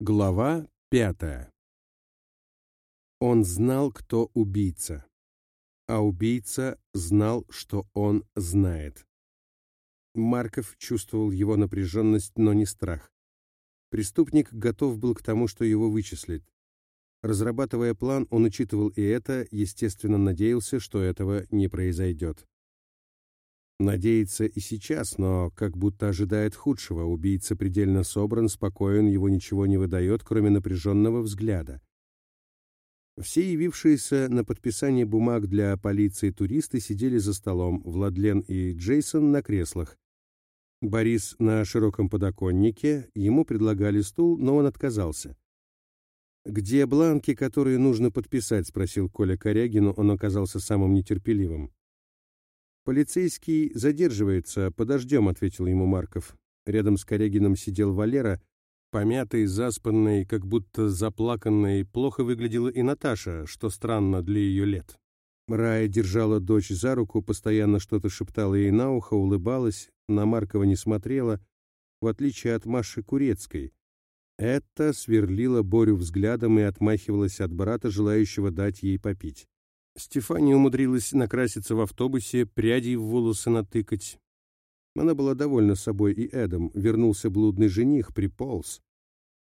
Глава пятая. Он знал, кто убийца, а убийца знал, что он знает. Марков чувствовал его напряженность, но не страх. Преступник готов был к тому, что его вычислит. Разрабатывая план, он учитывал и это, естественно, надеялся, что этого не произойдет. Надеется и сейчас, но как будто ожидает худшего. Убийца предельно собран, спокоен, его ничего не выдает, кроме напряженного взгляда. Все явившиеся на подписание бумаг для полиции туристы сидели за столом, Владлен и Джейсон на креслах. Борис на широком подоконнике, ему предлагали стул, но он отказался. «Где бланки, которые нужно подписать?» — спросил Коля Корягину, он оказался самым нетерпеливым. «Полицейский задерживается, подождем», — ответил ему Марков. Рядом с Корягином сидел Валера, помятый, заспанный, как будто заплаканный. Плохо выглядела и Наташа, что странно для ее лет. Рая держала дочь за руку, постоянно что-то шептала ей на ухо, улыбалась, на Маркова не смотрела, в отличие от Маши Курецкой. Это сверлила Борю взглядом и отмахивалась от брата, желающего дать ей попить. Стефания умудрилась накраситься в автобусе, прядей в волосы натыкать. Она была довольна собой и Эдом. Вернулся блудный жених, приполз.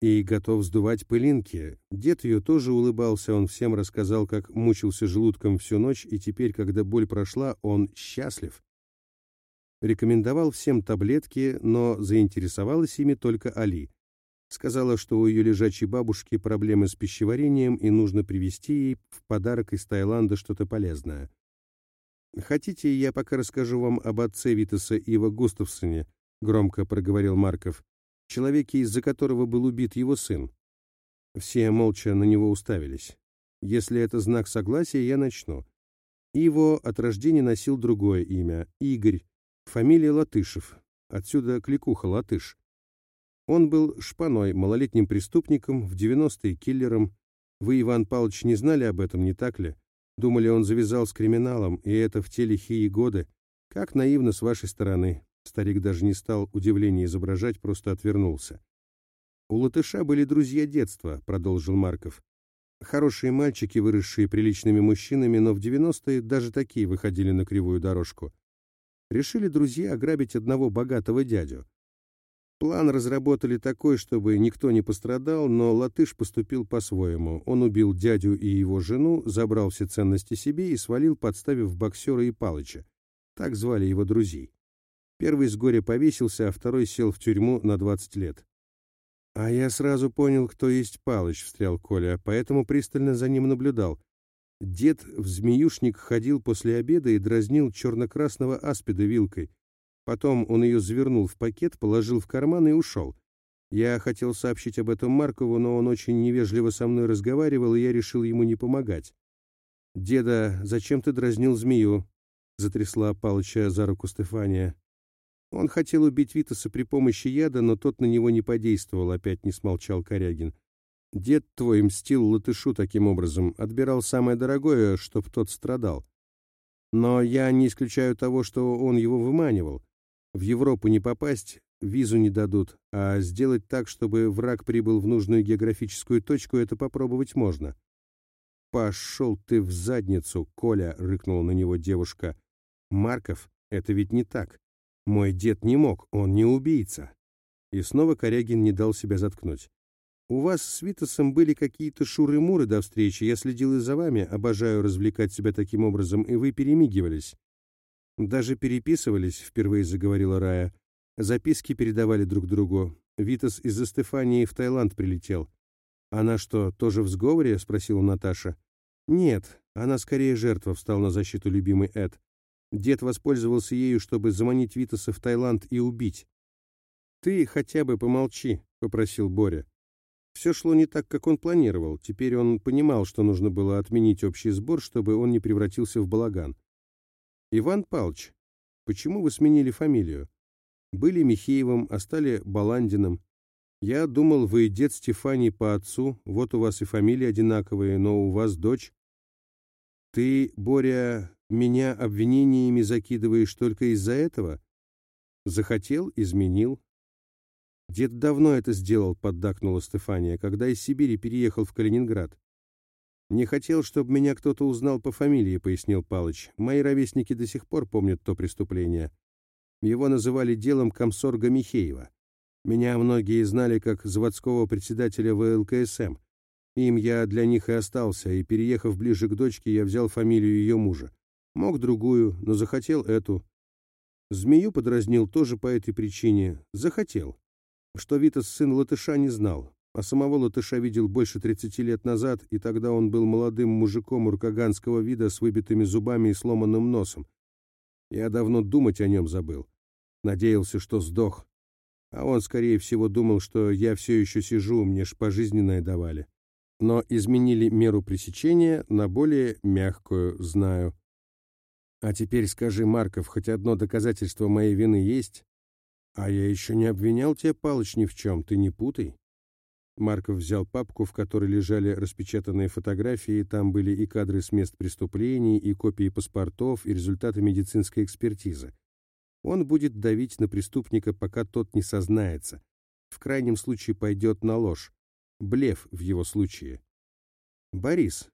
И готов сдувать пылинки. Дед ее тоже улыбался, он всем рассказал, как мучился желудком всю ночь, и теперь, когда боль прошла, он счастлив. Рекомендовал всем таблетки, но заинтересовалась ими только Али. Сказала, что у ее лежачей бабушки проблемы с пищеварением и нужно привезти ей в подарок из Таиланда что-то полезное. «Хотите, я пока расскажу вам об отце Витаса Ива Густавсоне?» — громко проговорил Марков. «Человеке, из-за которого был убит его сын». Все молча на него уставились. «Если это знак согласия, я начну». Иво от рождения носил другое имя — Игорь, фамилия Латышев, отсюда кликуха Латыш. Он был шпаной, малолетним преступником, в 90-е киллером. Вы, Иван Павлович, не знали об этом, не так ли? Думали, он завязал с криминалом, и это в те лихие годы. Как наивно с вашей стороны. Старик даже не стал удивление изображать, просто отвернулся. «У латыша были друзья детства», — продолжил Марков. «Хорошие мальчики, выросшие приличными мужчинами, но в 90-е даже такие выходили на кривую дорожку. Решили друзья ограбить одного богатого дядю. План разработали такой, чтобы никто не пострадал, но Латыш поступил по-своему. Он убил дядю и его жену, забрал все ценности себе и свалил, подставив боксера и Палыча. Так звали его друзей. Первый с горя повесился, а второй сел в тюрьму на 20 лет. «А я сразу понял, кто есть Палыч», — встрял Коля, поэтому пристально за ним наблюдал. Дед в змеюшник ходил после обеда и дразнил черно-красного аспида вилкой. Потом он ее завернул в пакет, положил в карман и ушел. Я хотел сообщить об этом Маркову, но он очень невежливо со мной разговаривал, и я решил ему не помогать. «Деда, зачем ты дразнил змею?» — затрясла Палыча за руку Стефания. Он хотел убить Витаса при помощи яда, но тот на него не подействовал, опять не смолчал Корягин. Дед твой мстил латышу таким образом, отбирал самое дорогое, чтоб тот страдал. Но я не исключаю того, что он его выманивал. В Европу не попасть, визу не дадут, а сделать так, чтобы враг прибыл в нужную географическую точку, это попробовать можно. «Пошел ты в задницу, Коля!» — рыкнула на него девушка. «Марков, это ведь не так. Мой дед не мог, он не убийца». И снова Корягин не дал себя заткнуть. «У вас с Витасом были какие-то шуры-муры до встречи, я следил и за вами, обожаю развлекать себя таким образом, и вы перемигивались. Даже переписывались, впервые заговорила Рая. Записки передавали друг другу. Витас из-за Стефании в Таиланд прилетел. Она что, тоже в сговоре? спросила Наташа. Нет, она скорее жертва, встал на защиту любимый Эд. Дед воспользовался ею, чтобы заманить Витаса в Таиланд и убить. «Ты хотя бы помолчи», — попросил Боря. Все шло не так, как он планировал. Теперь он понимал, что нужно было отменить общий сбор, чтобы он не превратился в балаган. Иван Павлович, почему вы сменили фамилию? Были Михеевым, а стали Баландиным. Я думал, вы дед Стефани по отцу, вот у вас и фамилии одинаковые, но у вас дочь. Ты, Боря, меня обвинениями закидываешь только из-за этого? Захотел — изменил. Дед давно это сделал, поддакнула Стефания, когда из Сибири переехал в Калининград. «Не хотел, чтобы меня кто-то узнал по фамилии», — пояснил Палыч. «Мои ровесники до сих пор помнят то преступление. Его называли делом комсорга Михеева. Меня многие знали как заводского председателя ВЛКСМ. Им я для них и остался, и, переехав ближе к дочке, я взял фамилию ее мужа. Мог другую, но захотел эту. Змею подразнил тоже по этой причине. Захотел. Что Витас сын латыша не знал, а самого латыша видел больше 30 лет назад, и тогда он был молодым мужиком уркаганского вида с выбитыми зубами и сломанным носом. Я давно думать о нем забыл. Надеялся, что сдох. А он, скорее всего, думал, что я все еще сижу, мне ж пожизненное давали. Но изменили меру пресечения на более мягкую, знаю. А теперь скажи, Марков, хоть одно доказательство моей вины есть? А я еще не обвинял тебя, Палыч, ни в чем, ты не путай. Марков взял папку, в которой лежали распечатанные фотографии, там были и кадры с мест преступлений, и копии паспортов, и результаты медицинской экспертизы. Он будет давить на преступника, пока тот не сознается. В крайнем случае пойдет на ложь. Блеф в его случае. «Борис,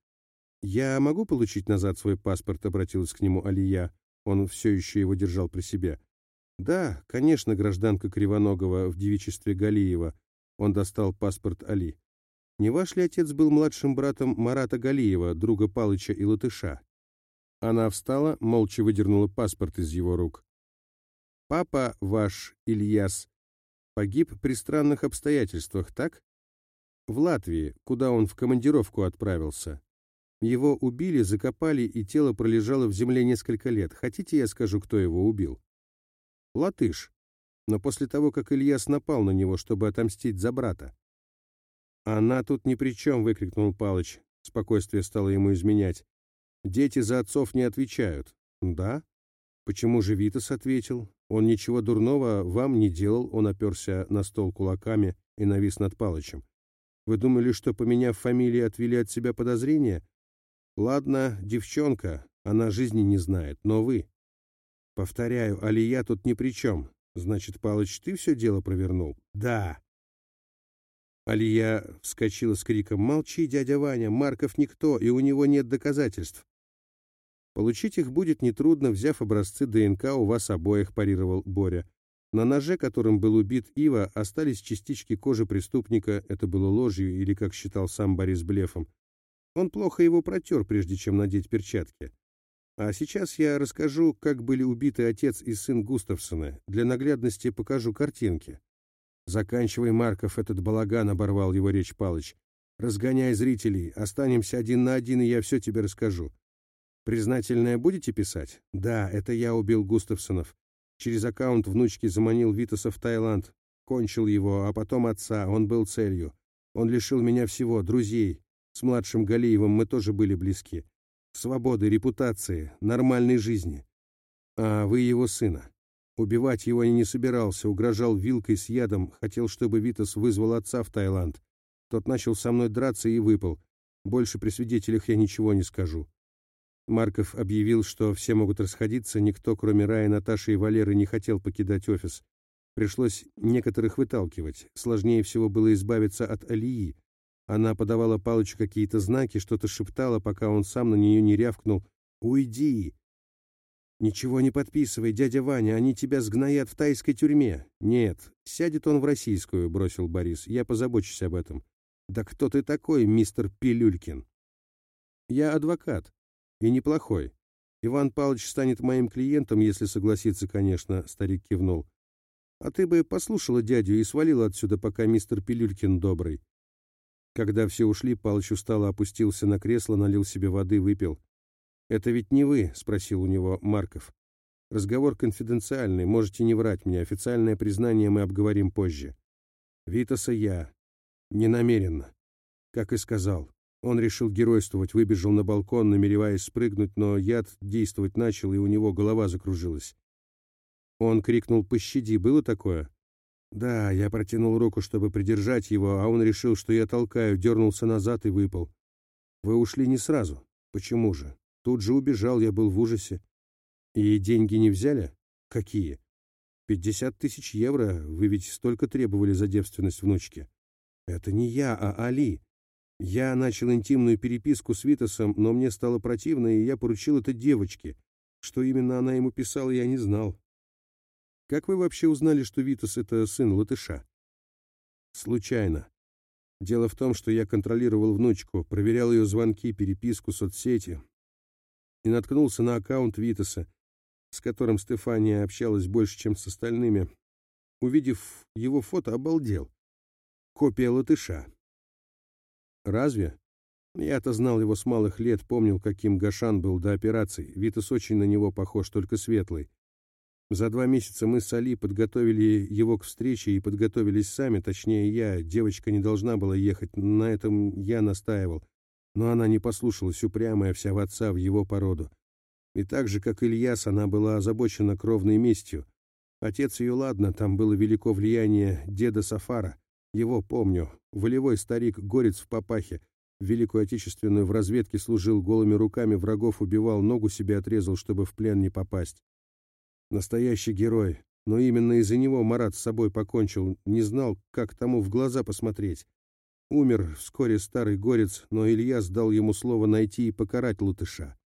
я могу получить назад свой паспорт?» — обратилась к нему Алия. Он все еще его держал при себе. «Да, конечно, гражданка Кривоногова в девичестве Галиева». Он достал паспорт Али. «Не ваш ли отец был младшим братом Марата Галиева, друга Палыча и Латыша?» Она встала, молча выдернула паспорт из его рук. «Папа ваш, Ильяс, погиб при странных обстоятельствах, так?» «В Латвии, куда он в командировку отправился. Его убили, закопали, и тело пролежало в земле несколько лет. Хотите, я скажу, кто его убил?» «Латыш. Но после того, как Ильяс напал на него, чтобы отомстить за брата». «Она тут ни при чем!» — выкрикнул Палыч. Спокойствие стало ему изменять. «Дети за отцов не отвечают». «Да? Почему же Витас ответил? Он ничего дурного вам не делал, он оперся на стол кулаками и навис над Палычем. Вы думали, что, поменяв фамилии, отвели от себя подозрения? Ладно, девчонка, она жизни не знает, но вы... Повторяю, Алия тут ни при чем. Значит, Палыч, ты все дело провернул? Да. Алия вскочила с криком «Молчи, дядя Ваня, Марков никто, и у него нет доказательств». Получить их будет нетрудно, взяв образцы ДНК у вас обоих, парировал Боря. На ноже, которым был убит Ива, остались частички кожи преступника, это было ложью или, как считал сам Борис Блефом. Он плохо его протер, прежде чем надеть перчатки. А сейчас я расскажу, как были убиты отец и сын Густавсона. Для наглядности покажу картинки. Заканчивай, Марков, этот балаган, оборвал его речь Палыч. Разгоняй зрителей, останемся один на один, и я все тебе расскажу. Признательное будете писать? Да, это я убил Густавсонов. Через аккаунт внучки заманил Витаса в Таиланд. Кончил его, а потом отца. Он был целью. Он лишил меня всего, друзей. С младшим Галиевым мы тоже были близки. Свободы, репутации, нормальной жизни. А вы его сына. Убивать его я не собирался, угрожал вилкой с ядом, хотел, чтобы Витас вызвал отца в Таиланд. Тот начал со мной драться и выпал. Больше при свидетелях я ничего не скажу. Марков объявил, что все могут расходиться, никто, кроме Рая, Наташи и Валеры, не хотел покидать офис. Пришлось некоторых выталкивать. Сложнее всего было избавиться от Алии. Она подавала Палычу какие-то знаки, что-то шептала, пока он сам на нее не рявкнул. «Уйди!» «Ничего не подписывай, дядя Ваня, они тебя сгноят в тайской тюрьме». «Нет, сядет он в российскую», — бросил Борис. «Я позабочусь об этом». «Да кто ты такой, мистер Пилюлькин?» «Я адвокат. И неплохой. Иван Павлович станет моим клиентом, если согласится, конечно, старик кивнул. А ты бы послушала дядю и свалила отсюда, пока мистер Пилюлькин добрый. Когда все ушли, Палыч устало опустился на кресло, налил себе воды, выпил. «Это ведь не вы?» — спросил у него Марков. «Разговор конфиденциальный, можете не врать мне, официальное признание мы обговорим позже». «Витаса я. Не намеренно. Как и сказал. Он решил геройствовать, выбежал на балкон, намереваясь спрыгнуть, но яд действовать начал, и у него голова закружилась. Он крикнул «Пощади!» Было такое? Да, я протянул руку, чтобы придержать его, а он решил, что я толкаю, дернулся назад и выпал. Вы ушли не сразу. Почему же? Тут же убежал, я был в ужасе. И деньги не взяли? Какие? Пятьдесят тысяч евро, вы ведь столько требовали за девственность внучки. Это не я, а Али. Я начал интимную переписку с Витасом, но мне стало противно, и я поручил это девочке. Что именно она ему писала, я не знал. Как вы вообще узнали, что Витас — это сын латыша? Случайно. Дело в том, что я контролировал внучку, проверял ее звонки, переписку, соцсети и наткнулся на аккаунт Витаса, с которым Стефания общалась больше, чем с остальными. Увидев его фото, обалдел. Копия латыша. Разве? Я-то знал его с малых лет, помнил, каким Гашан был до операции. Витас очень на него похож, только светлый. За два месяца мы с Али подготовили его к встрече и подготовились сами, точнее я. Девочка не должна была ехать, на этом я настаивал. Но она не послушалась, упрямая вся в отца, в его породу. И так же, как Ильяс, она была озабочена кровной местью. Отец ее, ладно, там было велико влияние деда Сафара. Его помню. Волевой старик, горец в папахе. В Великую Отечественную в разведке служил, голыми руками врагов убивал, ногу себе отрезал, чтобы в плен не попасть. Настоящий герой. Но именно из-за него Марат с собой покончил, не знал, как тому в глаза посмотреть. Умер вскоре старый горец, но Илья сдал ему слово найти и покарать латыша.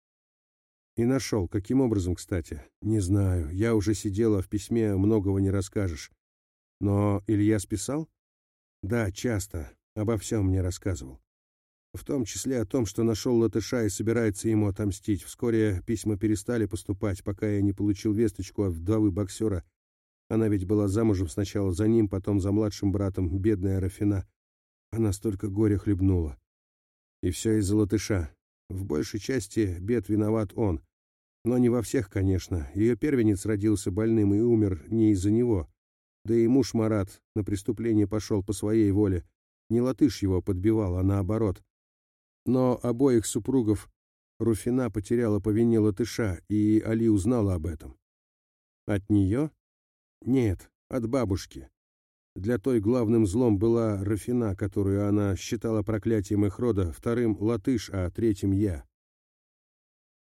И нашел. Каким образом, кстати? Не знаю. Я уже сидела в письме, многого не расскажешь. Но Илья списал? Да, часто. Обо всем мне рассказывал. В том числе о том, что нашел латыша и собирается ему отомстить. Вскоре письма перестали поступать, пока я не получил весточку от вдовы боксера. Она ведь была замужем сначала за ним, потом за младшим братом, бедная Рафина. Она столько горя хлебнула. И все из-за латыша. В большей части бед виноват он. Но не во всех, конечно. Ее первенец родился больным и умер не из-за него. Да и муж Марат на преступление пошел по своей воле. Не латыш его подбивал, а наоборот. Но обоих супругов Руфина потеряла по вине латыша, и Али узнала об этом. От нее? Нет, от бабушки. Для той главным злом была Рафина, которую она считала проклятием их рода, вторым — латыш, а третьим — я.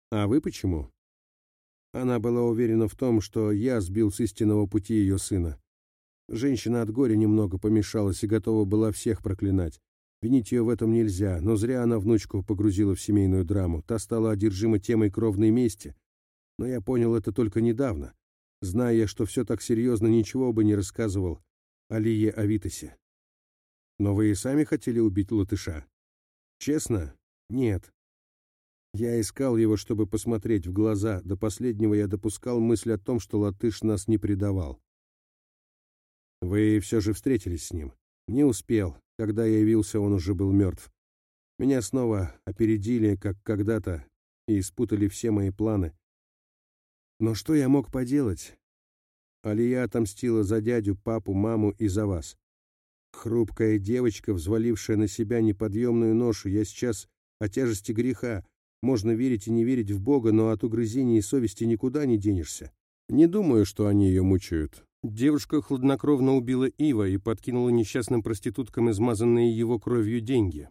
А вы почему? Она была уверена в том, что я сбил с истинного пути ее сына. Женщина от горя немного помешалась и готова была всех проклинать. Винить ее в этом нельзя, но зря она внучку погрузила в семейную драму. Та стала одержима темой кровной мести. Но я понял это только недавно. Зная, что все так серьезно, ничего бы не рассказывал Алие Авитосе. Но вы и сами хотели убить латыша? Честно? Нет. Я искал его, чтобы посмотреть в глаза. До последнего я допускал мысль о том, что латыш нас не предавал. Вы все же встретились с ним? Не успел. Когда я явился, он уже был мертв. Меня снова опередили, как когда-то, и испутали все мои планы. Но что я мог поделать? Алия отомстила за дядю, папу, маму и за вас. Хрупкая девочка, взвалившая на себя неподъемную ношу, я сейчас о тяжести греха, можно верить и не верить в Бога, но от угрызений совести никуда не денешься. Не думаю, что они ее мучают. Девушка хладнокровно убила Ива и подкинула несчастным проституткам измазанные его кровью деньги.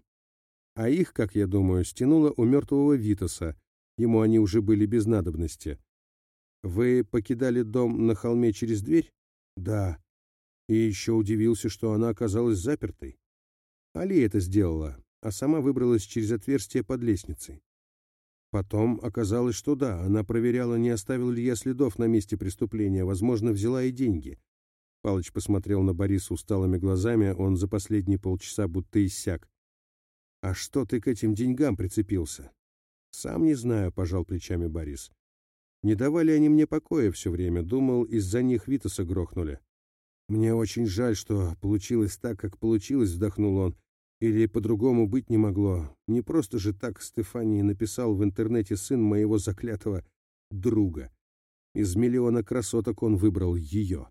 А их, как я думаю, стянула у мертвого Витаса. Ему они уже были без надобности. Вы покидали дом на холме через дверь? Да. И еще удивился, что она оказалась запертой. Али это сделала, а сама выбралась через отверстие под лестницей. Потом оказалось, что да, она проверяла, не оставил ли я следов на месте преступления, возможно, взяла и деньги. Палыч посмотрел на Бориса усталыми глазами, он за последние полчаса будто иссяк. «А что ты к этим деньгам прицепился?» «Сам не знаю», — пожал плечами Борис. «Не давали они мне покоя все время, думал, из-за них Витаса грохнули». «Мне очень жаль, что получилось так, как получилось», — вздохнул он. Или по-другому быть не могло. Не просто же так Стефании написал в интернете сын моего заклятого друга. Из миллиона красоток он выбрал ее.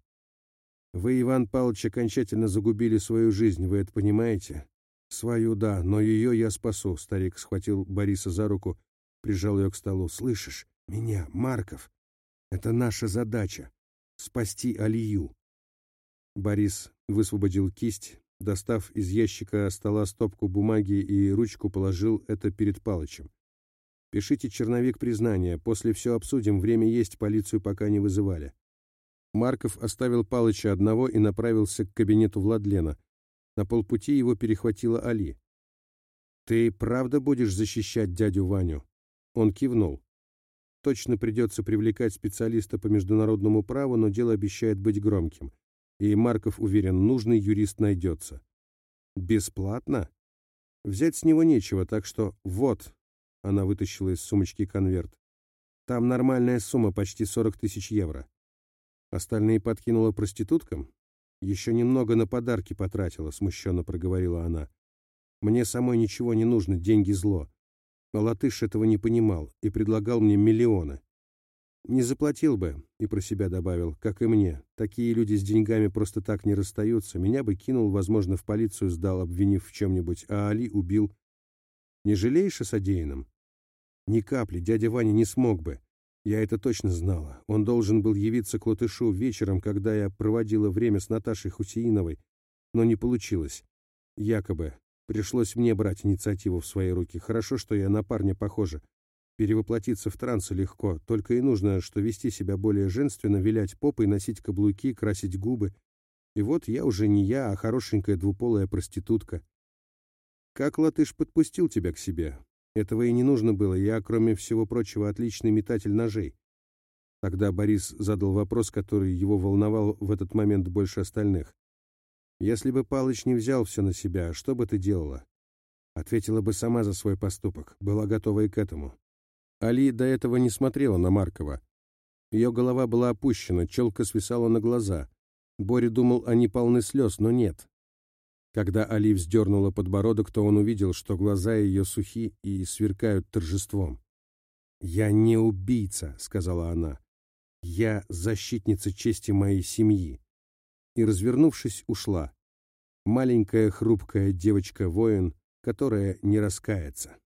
Вы, Иван Павлович, окончательно загубили свою жизнь, вы это понимаете? Свою, да, но ее я спасу. Старик схватил Бориса за руку, прижал ее к столу. Слышишь? Меня, Марков. Это наша задача — спасти Алию. Борис высвободил кисть, Достав из ящика стола стопку бумаги и ручку, положил это перед Палычем. «Пишите черновик признания, после все обсудим, время есть, полицию пока не вызывали». Марков оставил Палыча одного и направился к кабинету Владлена. На полпути его перехватила Али. «Ты правда будешь защищать дядю Ваню?» Он кивнул. Точно придется привлекать специалиста по международному праву, но дело обещает быть громким. И Марков уверен, нужный юрист найдется. Бесплатно? Взять с него нечего, так что вот. Она вытащила из сумочки конверт. Там нормальная сумма, почти 40 тысяч евро. Остальные подкинула проституткам? Еще немного на подарки потратила, смущенно проговорила она. Мне самой ничего не нужно, деньги зло. Латыш этого не понимал и предлагал мне миллионы. Не заплатил бы, и про себя добавил, как и мне. Такие люди с деньгами просто так не расстаются. Меня бы кинул, возможно, в полицию сдал, обвинив в чем-нибудь, а Али убил. Не жалеешь о содеянном? Ни капли, дядя Ваня не смог бы. Я это точно знала. Он должен был явиться к латышу вечером, когда я проводила время с Наташей Хусеиновой, но не получилось. Якобы Пришлось мне брать инициативу в свои руки. Хорошо, что я на парня похожа. Перевоплотиться в трансы легко, только и нужно, что вести себя более женственно, вилять попой, носить каблуки, красить губы. И вот я уже не я, а хорошенькая двуполая проститутка. Как латыш подпустил тебя к себе? Этого и не нужно было, я, кроме всего прочего, отличный метатель ножей. Тогда Борис задал вопрос, который его волновал в этот момент больше остальных. Если бы Палыч не взял все на себя, что бы ты делала? Ответила бы сама за свой поступок, была готова и к этому. Али до этого не смотрела на Маркова. Ее голова была опущена, челка свисала на глаза. Боря думал, они полны слез, но нет. Когда Али вздернула подбородок, то он увидел, что глаза ее сухи и сверкают торжеством. «Я не убийца», — сказала она. «Я защитница чести моей семьи и, развернувшись, ушла. Маленькая хрупкая девочка-воин, которая не раскается.